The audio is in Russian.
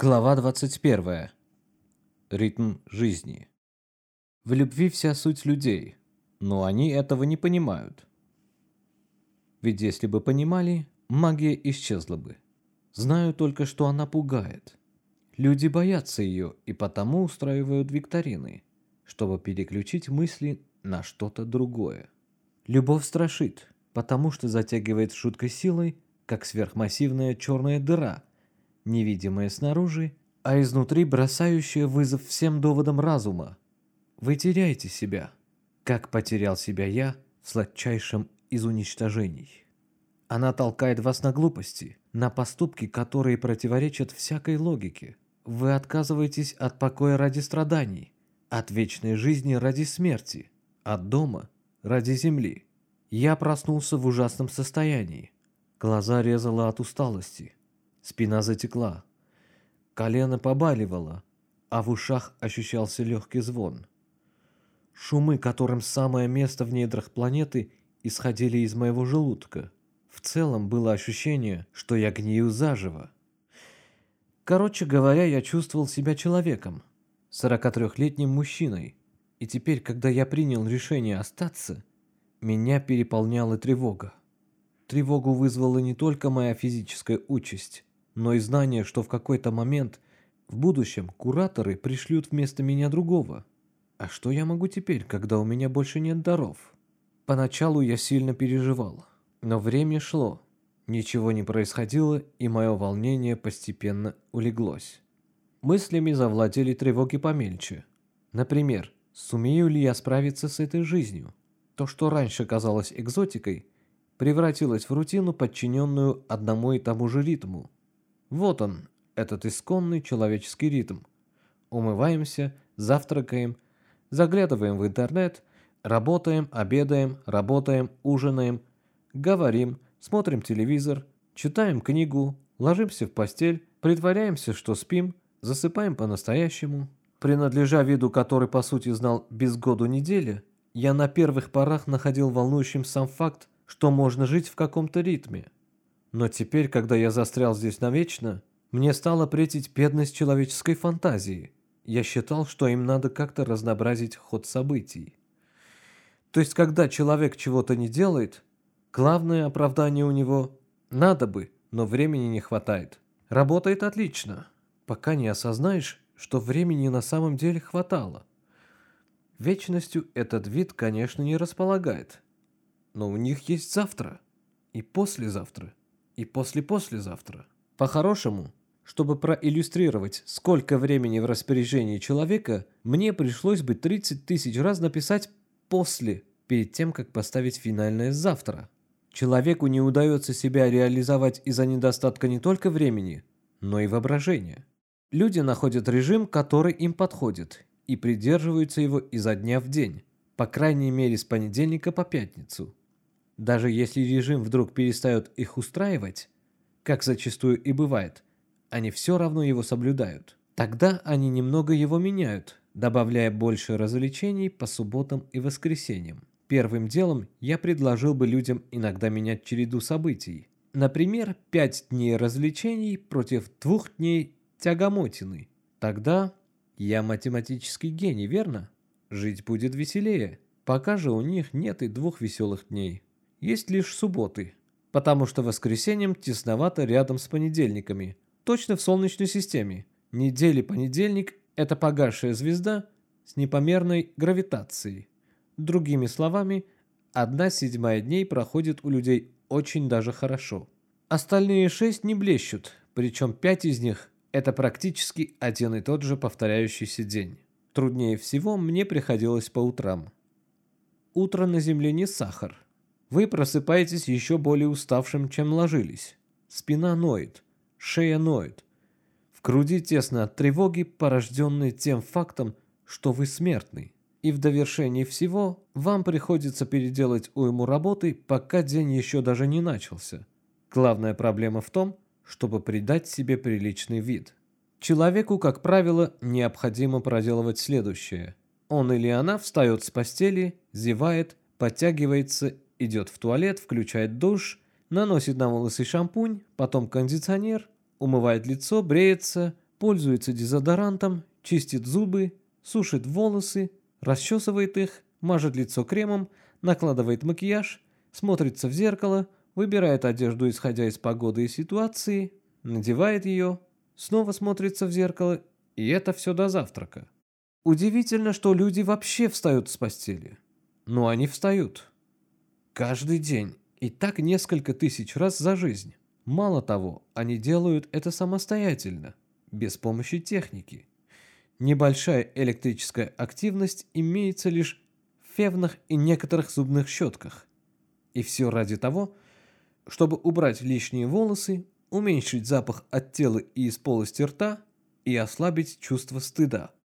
Глава 21. Ритм жизни. В любви вся суть людей, но они этого не понимают. Ведь если бы понимали, магия исчезла бы. Знаю только, что она пугает. Люди боятся ее и потому устраивают викторины, чтобы переключить мысли на что-то другое. Любовь страшит, потому что затягивает шуткой силой, как сверхмассивная черная дыра – невидимое снаружи, а изнутри бросающее вызов всем доводам разума. Вы теряете себя, как потерял себя я в сладчайшем из уничтожений. Она толкает вас на глупости, на поступки, которые противоречат всякой логике. Вы отказываетесь от покоя ради страданий, от вечной жизни ради смерти, от дома ради земли. Я проснулся в ужасном состоянии. Глаза резало от усталости. Спина затекла. Колено побаливало, а в ушах ощущался легкий звон. Шумы, которым самое место в недрах планеты, исходили из моего желудка. В целом было ощущение, что я гнию заживо. Короче говоря, я чувствовал себя человеком, 43-летним мужчиной. И теперь, когда я принял решение остаться, меня переполняла тревога. Тревогу вызвала не только моя физическая участь, но и знание, что в какой-то момент в будущем кураторы пришлют вместо меня другого. А что я могу теперь, когда у меня больше нет даров? Поначалу я сильно переживал, но время шло, ничего не происходило, и мое волнение постепенно улеглось. Мыслями завладели тревоги помельче. Например, сумею ли я справиться с этой жизнью? То, что раньше казалось экзотикой, превратилось в рутину, подчиненную одному и тому же ритму. Вот он, этот исконный человеческий ритм. Умываемся, завтракаем, заглядываем в интернет, работаем, обедаем, работаем, ужинаем, говорим, смотрим телевизор, читаем книгу, ложимся в постель, притворяемся, что спим, засыпаем по-настоящему. Принадлежа виду, который по сути знал без году недели, я на первых порах находил волнующим сам факт, что можно жить в каком-то ритме – но теперь, когда я застрял здесь навечно, мне стала претить бедность человеческой фантазии. Я считал, что им надо как-то разнообразить ход событий. То есть, когда человек чего-то не делает, главное оправдание у него «надо бы, но времени не хватает». Работает отлично, пока не осознаешь, что времени на самом деле хватало. Вечностью этот вид, конечно, не располагает. Но у них есть завтра и послезавтра и после-послезавтра. По-хорошему, чтобы проиллюстрировать, сколько времени в распоряжении человека, мне пришлось бы 30 тысяч раз написать «после», перед тем, как поставить финальное «завтра». Человеку не удается себя реализовать из-за недостатка не только времени, но и воображения. Люди находят режим, который им подходит, и придерживаются его изо дня в день, по крайней мере с понедельника по пятницу. Даже если режим вдруг перестает их устраивать, как зачастую и бывает, они все равно его соблюдают. Тогда они немного его меняют, добавляя больше развлечений по субботам и воскресеньям. Первым делом я предложил бы людям иногда менять череду событий. Например, 5 дней развлечений против двух дней тягомотины. Тогда я математический гений, верно? Жить будет веселее. Пока же у них нет и двух веселых дней есть лишь субботы, потому что воскресеньем тесновато рядом с понедельниками, точно в Солнечной системе. Недели понедельник – это погасшая звезда с непомерной гравитацией. Другими словами, одна седьмая дней проходит у людей очень даже хорошо. Остальные шесть не блещут, причем пять из них – это практически один и тот же повторяющийся день. Труднее всего мне приходилось по утрам. Утро на Земле не сахар – вы просыпаетесь еще более уставшим, чем ложились. Спина ноет, шея ноет. В груди тесно от тревоги, порожденной тем фактом, что вы смертный. И в довершении всего вам приходится переделать уйму работы, пока день еще даже не начался. Главная проблема в том, чтобы придать себе приличный вид. Человеку, как правило, необходимо проделывать следующее. Он или она встает с постели, зевает, подтягивается идет в туалет, включает душ, наносит на волосы шампунь, потом кондиционер, умывает лицо, бреется, пользуется дезодорантом, чистит зубы, сушит волосы, расчесывает их, мажет лицо кремом, накладывает макияж, смотрится в зеркало, выбирает одежду, исходя из погоды и ситуации, надевает ее, снова смотрится в зеркало, и это все до завтрака. Удивительно, что люди вообще встают с постели. Но они встают. Каждый день. И так несколько тысяч раз за жизнь. Мало того, они делают это самостоятельно, без помощи техники. Небольшая электрическая активность имеется лишь в февнах и некоторых зубных щетках. И все ради того, чтобы убрать лишние волосы, уменьшить запах от тела и из полости рта и ослабить чувство стыда –